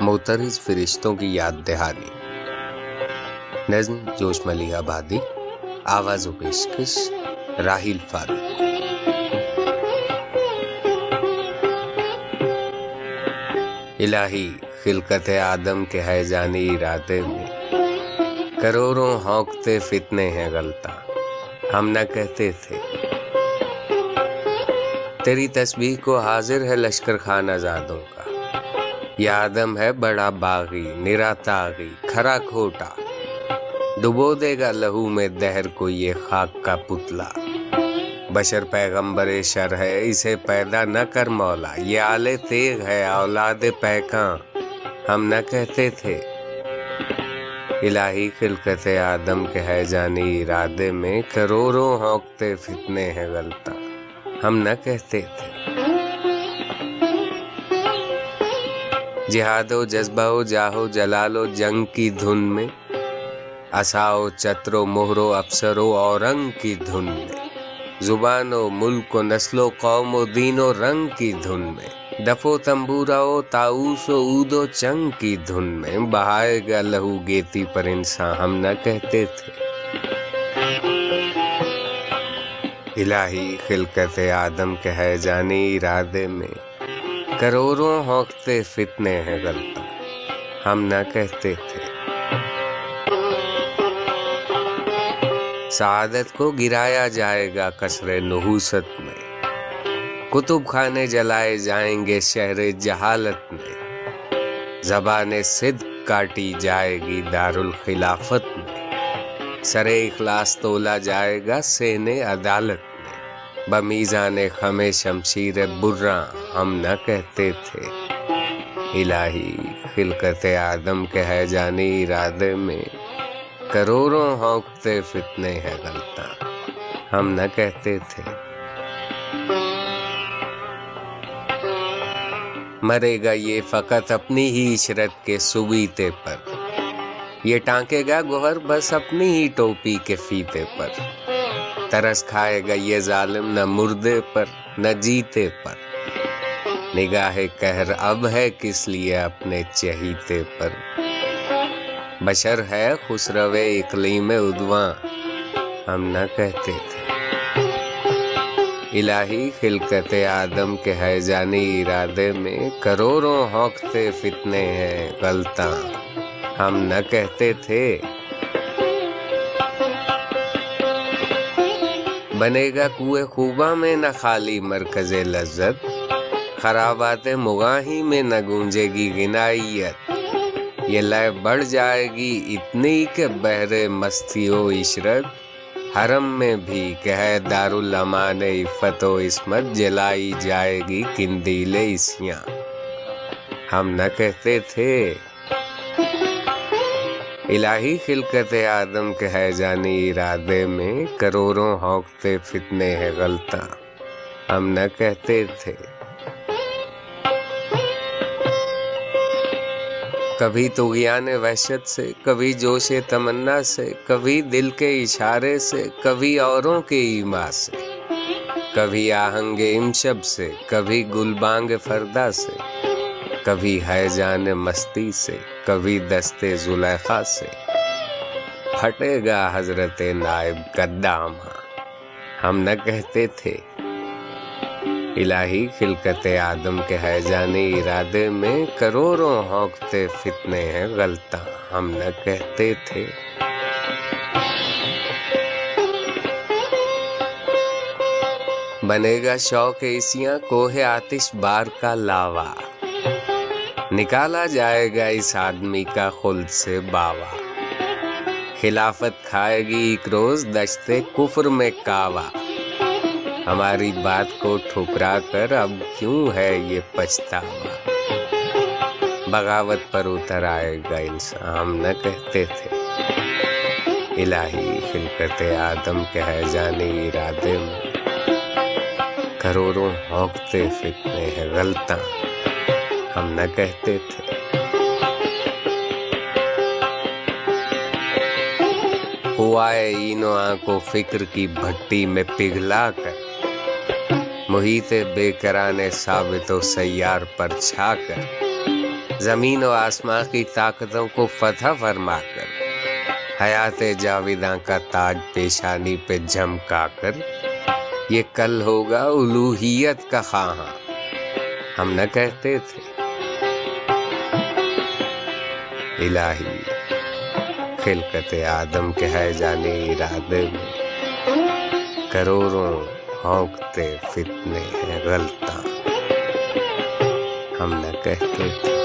معترض فرشتوں کی یاد دہانی۔ نظم جوش ملی آبادی آواز و پیشکش راہیل فاروق۔ الہی خلقت آدم کے حیجانی ارادے میں کروڑوں ہونکتے فتنے ہیں غلط ہم نہ کہتے تھے۔ تیری تسبیح کو حاضر ہے لشکر خان آزادوں کا۔ یہ آدم ہے بڑا باغی نرا تاغی کھرا کھوٹا۔ ڈبو دے گا لہو میں دہر کو یہ خاک کا پتلا۔ بشر پیغمبر شر ہے، اسے پیدا نہ کر مولا۔ یہ آلے تیغ ہے، اولاد پیکاں ہم نہ کہتے تھے۔ الہی خلقت آدم کے ہے جانی ارادے میں۔ کروڑوں ہونکتے فتنے ہیں غلطہ ہم نہ کہتے تھے۔ جہاد و جذبہ و جاہو جلال و جنگ کی دھن میں اساؤ چترو مہرو افسرو اور رنگ کی دھن میں، زبان و ملک و نسل و قوم و دین و رنگ کی دھن میں، دف و تمبورا و تاؤس و عود و چنگ کی دھن میں، بہائے گا لہو گیتی پر انسان ہم نہ کہتے تھے۔ الہی خلقت آدم کے ہے جانی ارادے میں۔ کروڑوں ہونکتے فتنے ہیں غلطہ ہم نہ کہتے تھے۔ سعادت کو گرایا جائے گا کسر نحوست میں۔ کتب خانے جلائے جائیں گے شہر جہالت میں۔ زبان صدق کاٹی جائے گی دار الخلافت میں۔ سر اخلاص تولا جائے گا سین عدالت بمیزان خم شمشیر برا ہم نہ کہتے تھے۔ الہی خلقت آدم کے ہے جانی ارادے میں۔ کروڑوں ہونکتے فتنے ہیں غلطہ ہم نہ کہتے تھے۔ مرے گا یہ فقط اپنی ہی عشرت کے سبیتے پر۔ یہ ٹانکے گا گوہر بس اپنی ہی ٹوپی کے فیتے پر۔ ترس کھائے گا یہ ظالم، نہ مردے پر، نہ جیتے پر۔ نگاہ کہر اب ہے کس لیے اپنے چہیتے پر؟ بشر ہے خسرو اقلیم ادواں ہم نہ کہتے تھے۔ الہی خلقت آدم کے ہے جانی ارادے میں، کروڑوں ہونکتے فتنے ہیں غلطاں ہم نہ کہتے تھے۔ بنے گا کوئے خوبہ میں نہ خالی مرکز لذت، خرابات مغاہی میں نہ گونجے گی غنائیت۔ یہ لیے بڑھ جائے گی اتنی کہ بہرے مستی و عشرت، حرم میں بھی کہ دار الامان عفت و عصمت جلائی جائے گی کندیل اسیاں ہم نہ کہتے تھے الہی خلقت آدم کے ہے جانی ارادے میں کروڑوں ہونکتے فتنے ہیں غلطہ ہم نہ کہتے تھے۔ کبھی تو گیان وحشت سے، کبھی جوش تمنا سے، کبھی دل کے اشارے سے، کبھی اوروں کے ایما سے۔ کبھی آہنگ امشب سے، کبھی گلبانگ فردا سے۔ کبھی ہے جان مستی سے، کبھی دستے زلیخا سے۔ پھٹے گا حضرت نائب قدام ہم نہ کہتے تھے، الہی خلقت آدم کے ہے جانی ارادے میں کروڑوں ہونکتے فتنے ہیں غلطہ ہم نہ کہتے تھے۔ بنے گا شوق اسیاں، کوہ آتش بار کا لاوا۔ نکالا جائے گا اس آدمی کا خلد سے باوا۔ خلافت کھائے گی ایک روز دشتے کفر میں کاوا ہماری بات کو ٹھکرا کر اب کیوں ہے یہ پچھتاوا؟ بغاوت پر اتر آئے گا انسان ہم نہ کہتے تھے۔ الہی خلقت آدم کے ہے ارادے میں۔ کروڑوں ہوکتے فتنے ہیں، غلطاں۔ ہم نہ کہتے تھے۔ ہوا ہے کو فکر کی بھٹی میں پگھلا کر۔ محیط بے کرانے ثابت و سیار پر چھا کر۔ زمین و آسمان کی طاقتوں کو فتح فرما کر۔ حیات جاویداں کا تاج پیشانی پہ جھمکا کر۔ یہ کل ہوگا الوحیت کا خواہاں۔ ہم نہ کہتے تھے۔ الہی، خلقت آدم کے ہے جانے ارادے میں۔ کروڑوں ہونکتے فتنے ہیں غلطاں۔ ہم نہ کہتے تھے۔